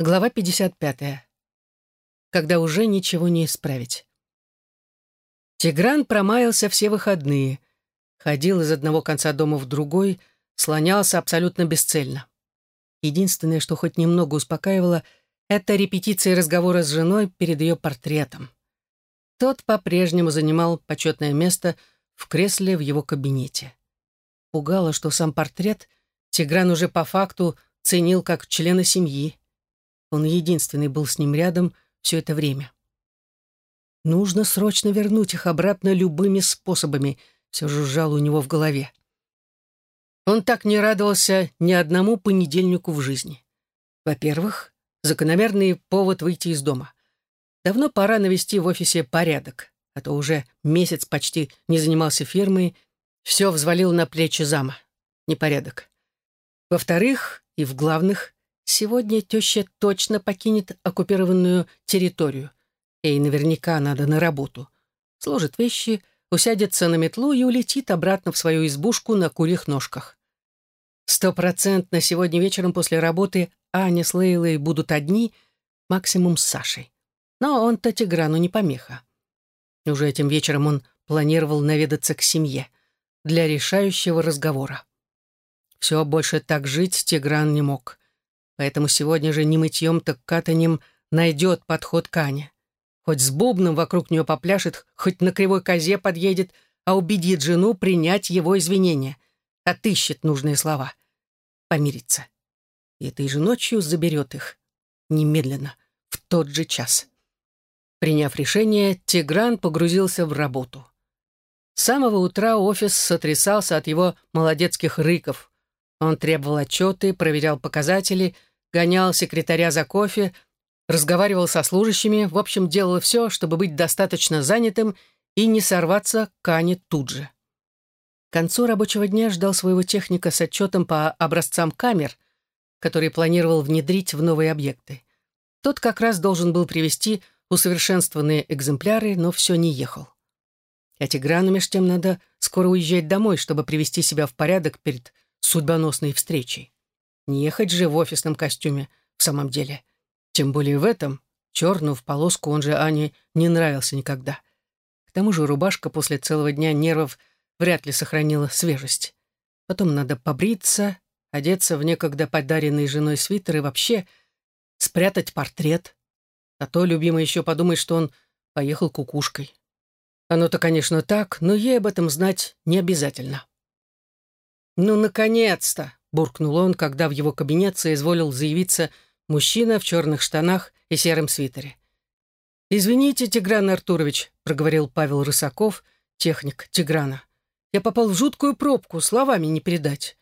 Глава 55. Когда уже ничего не исправить. Тигран промаялся все выходные. Ходил из одного конца дома в другой, слонялся абсолютно бесцельно. Единственное, что хоть немного успокаивало, это репетиция разговора с женой перед ее портретом. Тот по-прежнему занимал почетное место в кресле в его кабинете. Пугало, что сам портрет Тигран уже по факту ценил как члена семьи. Он единственный был с ним рядом все это время. Нужно срочно вернуть их обратно любыми способами, все жужжало у него в голове. Он так не радовался ни одному понедельнику в жизни. Во-первых, закономерный повод выйти из дома. Давно пора навести в офисе порядок, а то уже месяц почти не занимался фирмой, все взвалил на плечи зама. Непорядок. Во-вторых, и в главных, Сегодня теща точно покинет оккупированную территорию. Ей наверняка надо на работу. Сложит вещи, усядется на метлу и улетит обратно в свою избушку на курьих ножках. Стопроцентно сегодня вечером после работы Аня с Лейлой будут одни, максимум с Сашей. Но он-то Тиграну не помеха. Уже этим вечером он планировал наведаться к семье для решающего разговора. Все, больше так жить Тигран не мог поэтому сегодня же не мытьем, так катанием найдет подход к Ане. Хоть с бубном вокруг нее попляшет, хоть на кривой козе подъедет, а убедит жену принять его извинения, отыщет нужные слова. Помириться. И этой же ночью заберет их. Немедленно, в тот же час. Приняв решение, Тигран погрузился в работу. С самого утра офис сотрясался от его молодецких рыков. Он требовал отчеты, проверял показатели — гонял секретаря за кофе, разговаривал со служащими, в общем, делал все, чтобы быть достаточно занятым и не сорваться к Ане тут же. К концу рабочего дня ждал своего техника с отчетом по образцам камер, который планировал внедрить в новые объекты. Тот как раз должен был привести усовершенствованные экземпляры, но все не ехал. А Тиграну меж тем надо скоро уезжать домой, чтобы привести себя в порядок перед судьбоносной встречей. Не ехать же в офисном костюме в самом деле. Тем более в этом, черную в полоску, он же Ане не нравился никогда. К тому же рубашка после целого дня нервов вряд ли сохранила свежесть. Потом надо побриться, одеться в некогда подаренный женой свитер и вообще спрятать портрет. А то любимый еще подумает, что он поехал кукушкой. Оно-то, конечно, так, но ей об этом знать не обязательно. «Ну, наконец-то!» — буркнул он, когда в его кабинет соизволил заявиться мужчина в черных штанах и сером свитере. «Извините, Тигран Артурович», — проговорил Павел Рысаков, техник Тиграна. «Я попал в жуткую пробку, словами не передать».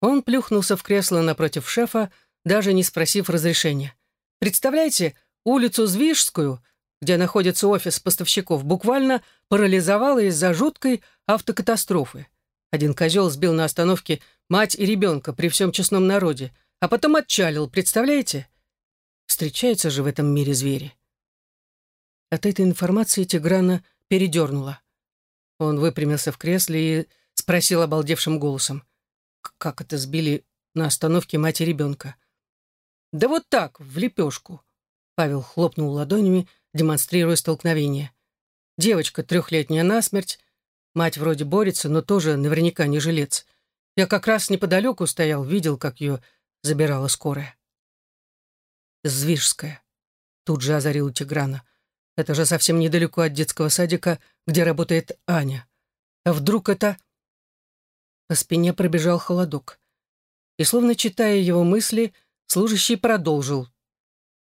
Он плюхнулся в кресло напротив шефа, даже не спросив разрешения. «Представляете, улицу Звижскую, где находится офис поставщиков, буквально парализовало из-за жуткой автокатастрофы. Один козел сбил на остановке мать и ребенка при всем честном народе, а потом отчалил, представляете? Встречаются же в этом мире звери. От этой информации Тиграна передернула. Он выпрямился в кресле и спросил обалдевшим голосом. «Как это сбили на остановке мать и ребенка?» «Да вот так, в лепешку», — Павел хлопнул ладонями, демонстрируя столкновение. «Девочка трехлетняя насмерть, Мать вроде борется, но тоже наверняка не жилец. Я как раз неподалеку стоял, видел, как ее забирала скорая. Звижская. Тут же озарил Тиграна. Это же совсем недалеко от детского садика, где работает Аня. А вдруг это... По спине пробежал холодок. И, словно читая его мысли, служащий продолжил.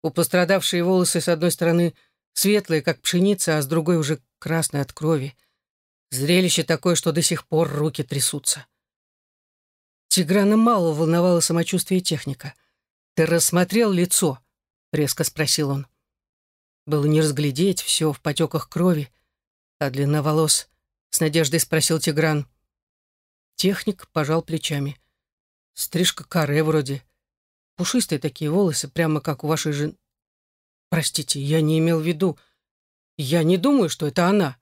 У пострадавшей волосы с одной стороны светлые, как пшеница, а с другой уже красные от крови. Зрелище такое, что до сих пор руки трясутся. Тиграна мало волновало самочувствие техника. «Ты рассмотрел лицо?» — резко спросил он. Было не разглядеть, все в потеках крови. А длина волос с надеждой спросил Тигран. Техник пожал плечами. Стрижка каре вроде. Пушистые такие волосы, прямо как у вашей жены. Простите, я не имел в виду. Я не думаю, что это она.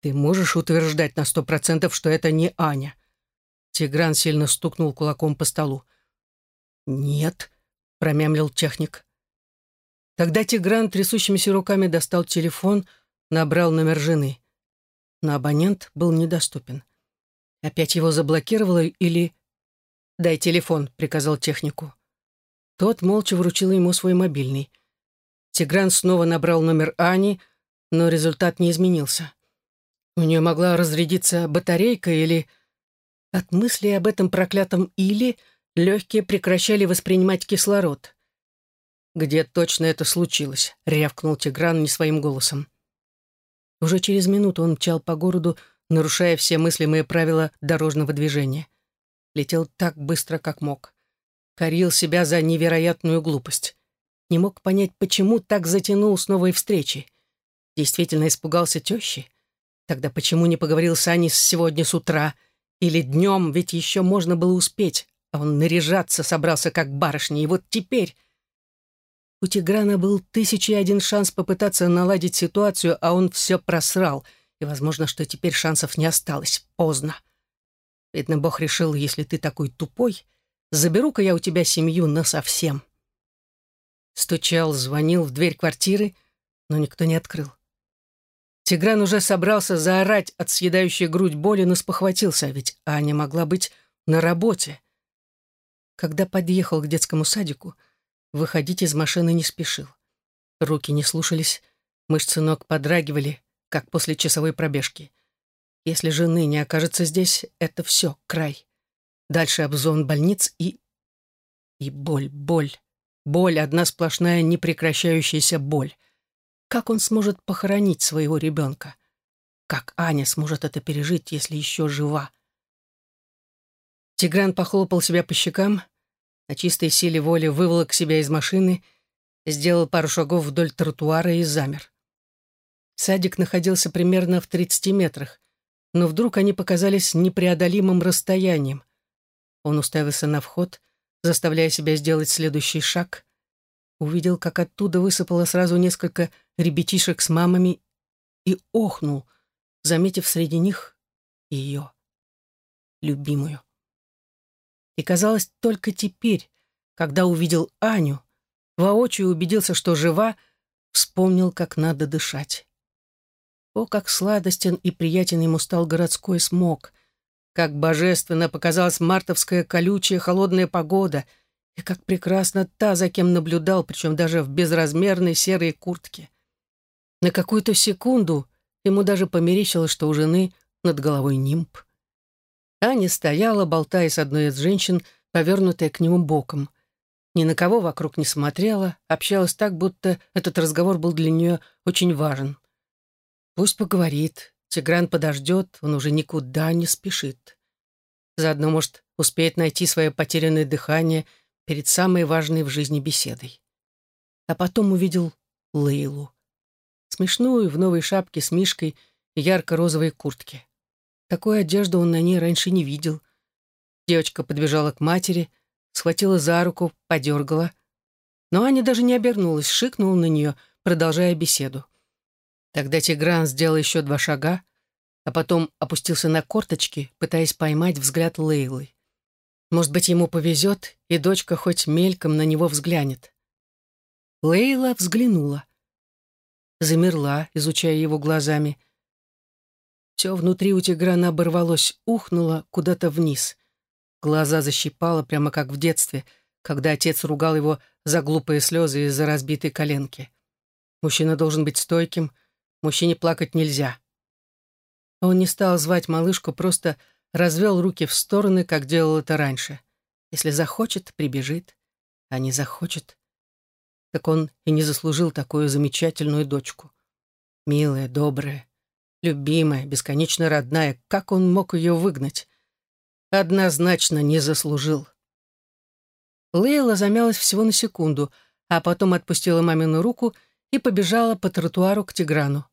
Ты можешь утверждать на сто процентов, что это не Аня?» Тигран сильно стукнул кулаком по столу. «Нет», промямлил техник. Тогда Тигран трясущимися руками достал телефон, набрал номер жены. Но абонент был недоступен. Опять его заблокировало или... «Дай телефон», — приказал технику. Тот молча вручил ему свой мобильный. Тигран снова набрал номер Ани, но результат не изменился. У нее могла разрядиться батарейка или... От мысли об этом проклятом «или» легкие прекращали воспринимать кислород. «Где точно это случилось?» — рявкнул Тигран не своим голосом. Уже через минуту он мчал по городу, нарушая все мыслимые правила дорожного движения. Летел так быстро, как мог. Корил себя за невероятную глупость. Не мог понять, почему так затянул с новой встречи. Действительно испугался тещи? Тогда почему не поговорил с Аней сегодня с утра? Или днем, ведь еще можно было успеть, а он наряжаться собрался, как барышня, и вот теперь... У Тиграна был тысяча и один шанс попытаться наладить ситуацию, а он все просрал, и, возможно, что теперь шансов не осталось. Поздно. Видно, Бог решил, если ты такой тупой, заберу-ка я у тебя семью насовсем. Стучал, звонил в дверь квартиры, но никто не открыл. Тигран уже собрался заорать от съедающей грудь боли, но спохватился, ведь Аня могла быть на работе. Когда подъехал к детскому садику, выходить из машины не спешил. Руки не слушались, мышцы ног подрагивали, как после часовой пробежки. Если жены не окажется здесь, это все, край. Дальше обзон больниц и... И боль, боль, боль, одна сплошная непрекращающаяся боль. Как он сможет похоронить своего ребенка? Как Аня сможет это пережить, если еще жива? Тигран похлопал себя по щекам, на чистой силе воли выволок себя из машины, сделал пару шагов вдоль тротуара и замер. Садик находился примерно в 30 метрах, но вдруг они показались непреодолимым расстоянием. Он уставился на вход, заставляя себя сделать следующий шаг, увидел, как оттуда высыпало сразу несколько ребятишек с мамами и охнул, заметив среди них ее, любимую. И казалось, только теперь, когда увидел Аню, воочию убедился, что жива, вспомнил, как надо дышать. О, как сладостен и приятен ему стал городской смог, как божественно показалась мартовская колючая холодная погода — и как прекрасно та, за кем наблюдал, причем даже в безразмерной серой куртке. На какую-то секунду ему даже померещилось, что у жены над головой нимб. Аня стояла, болтая с одной из женщин, повернутая к нему боком. Ни на кого вокруг не смотрела, общалась так, будто этот разговор был для нее очень важен. Пусть поговорит, Тигран подождет, он уже никуда не спешит. Заодно, может, успеет найти свое потерянное дыхание — перед самой важной в жизни беседой. А потом увидел Лейлу. Смешную, в новой шапке с мишкой и ярко-розовой куртке. Такой одежды он на ней раньше не видел. Девочка подбежала к матери, схватила за руку, подергала. Но Аня даже не обернулась, шикнула на нее, продолжая беседу. Тогда Тигран сделал еще два шага, а потом опустился на корточки, пытаясь поймать взгляд Лейлы. Может быть, ему повезет, и дочка хоть мельком на него взглянет. Лейла взглянула. Замерла, изучая его глазами. Все внутри у Тиграна оборвалось, ухнуло куда-то вниз. Глаза защипало, прямо как в детстве, когда отец ругал его за глупые слезы из-за разбитой коленки. Мужчина должен быть стойким, мужчине плакать нельзя. Он не стал звать малышку, просто развел руки в стороны, как делал это раньше. Если захочет, прибежит, а не захочет. Так он и не заслужил такую замечательную дочку. Милая, добрая, любимая, бесконечно родная. Как он мог ее выгнать? Однозначно не заслужил. Лейла замялась всего на секунду, а потом отпустила мамину руку и побежала по тротуару к Тиграну.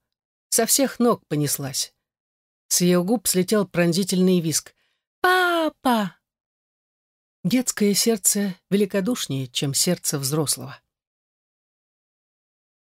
Со всех ног понеслась. С ее губ слетел пронзительный виск. «Папа!» Детское сердце великодушнее, чем сердце взрослого.